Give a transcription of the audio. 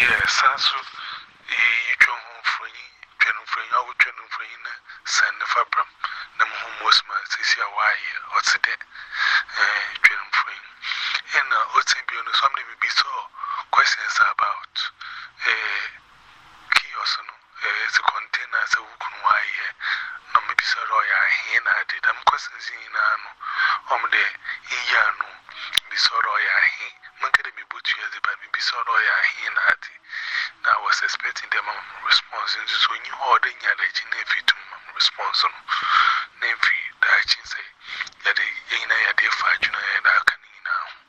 Yɛsan nso yiyi twa ho mfonyi, twa no mfonyi, ɔwo twa no mfonyi na sɛn no fa bra mu na mo hu mos ma sisi a wɔayɛ ɔtse dɛ eh twa no mfonyi. Nna otsie bio no some de me be so questions about eh. Kiosk no, yɛdze container a sɛ wo kun ɔayeyɛ na mibisa dɛ ɔyɛ ahen na adze. Dɛm questions yi nyina no, ɔwɔ dɛ iyi ano bisa wo dɛ ɔyɛ ahen. Mennka dɛ mebotua dze, but mibisa wo dɛ ɔyɛ ahen na adze. Na I was expecting dɛ ebɛma me response, nso so onnyi hɔ a ɔda nyi adakye na efir tum ma me response no. Na mfir daakye sɛ yɛdze, yɛn nyina yɛdze efa adwen a yɛdze aka no nyina ho.